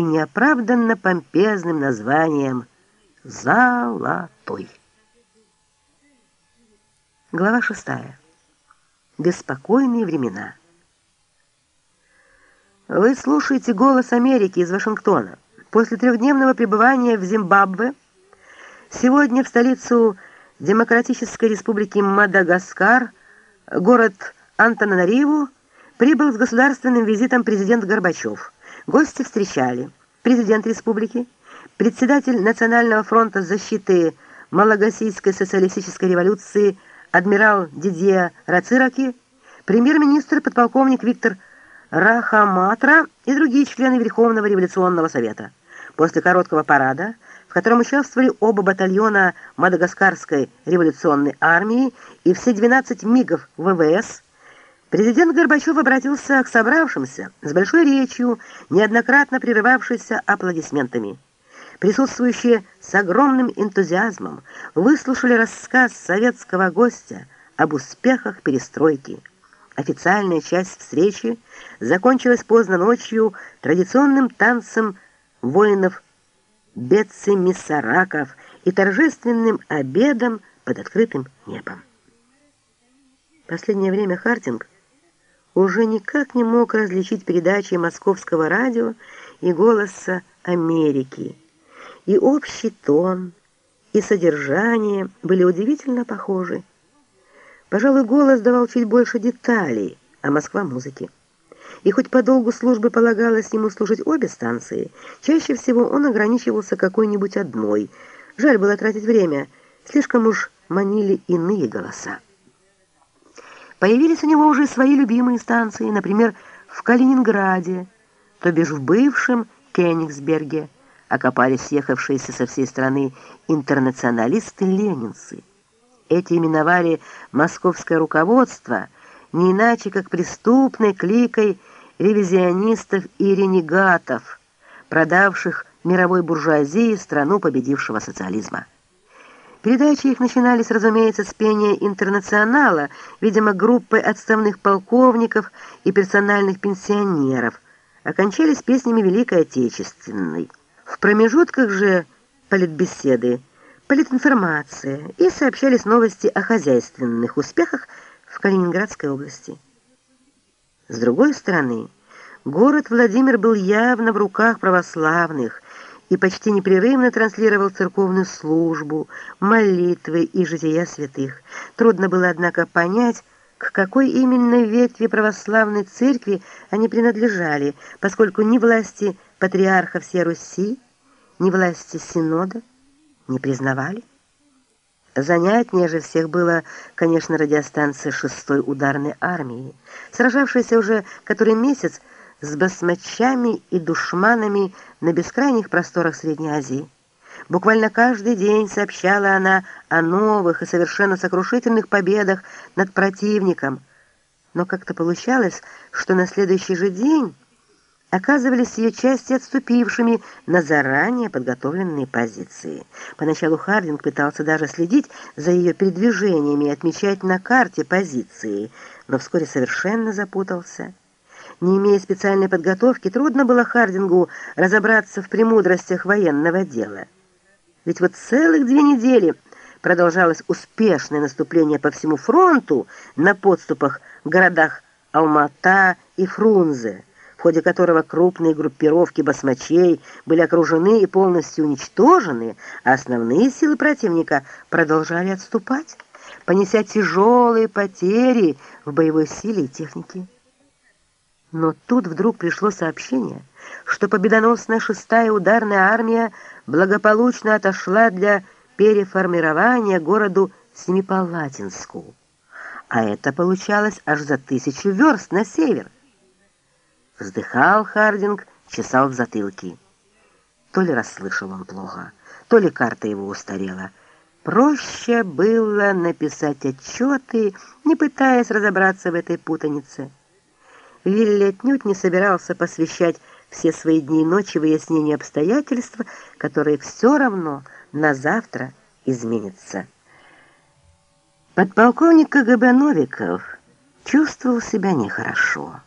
и неоправданно помпезным названием «Золотой». Глава шестая. Беспокойные времена. Вы слушаете «Голос Америки» из Вашингтона. После трехдневного пребывания в Зимбабве сегодня в столицу Демократической Республики Мадагаскар, город Антананариву, прибыл с государственным визитом президент Горбачев. Гости встречали президент республики, председатель Национального фронта защиты Малагасийской социалистической революции адмирал Дидье Рацираки, премьер-министр подполковник Виктор Рахаматра и другие члены Верховного революционного совета. После короткого парада, в котором участвовали оба батальона Мадагаскарской революционной армии и все 12 МИГов ВВС, Президент Горбачев обратился к собравшимся с большой речью, неоднократно прерывавшейся аплодисментами. Присутствующие с огромным энтузиазмом выслушали рассказ советского гостя об успехах перестройки. Официальная часть встречи закончилась поздно ночью традиционным танцем воинов Бетси-Миссараков и торжественным обедом под открытым небом. Последнее время Хартинг уже никак не мог различить передачи московского радио и голоса Америки. И общий тон, и содержание были удивительно похожи. Пожалуй, голос давал чуть больше деталей, а Москва — музыки. И хоть по долгу службы полагалось ему служить обе станции, чаще всего он ограничивался какой-нибудь одной. Жаль было тратить время, слишком уж манили иные голоса. Появились у него уже свои любимые станции, например, в Калининграде, то бишь в бывшем Кенигсберге, окопались съехавшиеся со всей страны интернационалисты-ленинцы. Эти именовали московское руководство не иначе, как преступной кликой ревизионистов и ренегатов, продавших мировой буржуазии страну победившего социализма. Передачи их начинались, разумеется, с пения «Интернационала», видимо, группы отставных полковников и персональных пенсионеров, окончались песнями Великой Отечественной. В промежутках же политбеседы, политинформация и сообщались новости о хозяйственных успехах в Калининградской области. С другой стороны, город Владимир был явно в руках православных, и почти непрерывно транслировал церковную службу, молитвы и жития святых. Трудно было, однако, понять, к какой именно ветви православной церкви они принадлежали, поскольку ни власти патриарха всей Руси, ни власти Синода не признавали. Занятнее же всех было, конечно, радиостанция шестой ударной армии, сражавшаяся уже который месяц с басмачами и душманами на бескрайних просторах Средней Азии. Буквально каждый день сообщала она о новых и совершенно сокрушительных победах над противником. Но как-то получалось, что на следующий же день оказывались ее части отступившими на заранее подготовленные позиции. Поначалу Хардинг пытался даже следить за ее передвижениями и отмечать на карте позиции, но вскоре совершенно запутался. Не имея специальной подготовки, трудно было Хардингу разобраться в премудростях военного дела. Ведь вот целых две недели продолжалось успешное наступление по всему фронту на подступах в городах Алмата и Фрунзе, в ходе которого крупные группировки басмачей были окружены и полностью уничтожены, а основные силы противника продолжали отступать, понеся тяжелые потери в боевой силе и технике. Но тут вдруг пришло сообщение, что победоносная шестая ударная армия благополучно отошла для переформирования городу Семипалатинску. А это получалось аж за тысячу верст на север. Вздыхал Хардинг, чесал в затылке. То ли расслышал он плохо, то ли карта его устарела. Проще было написать отчеты, не пытаясь разобраться в этой путанице. Вилли отнюдь не собирался посвящать все свои дни и ночи выяснению обстоятельств, которые все равно на завтра изменятся. Подполковник КГБ Новиков чувствовал себя нехорошо.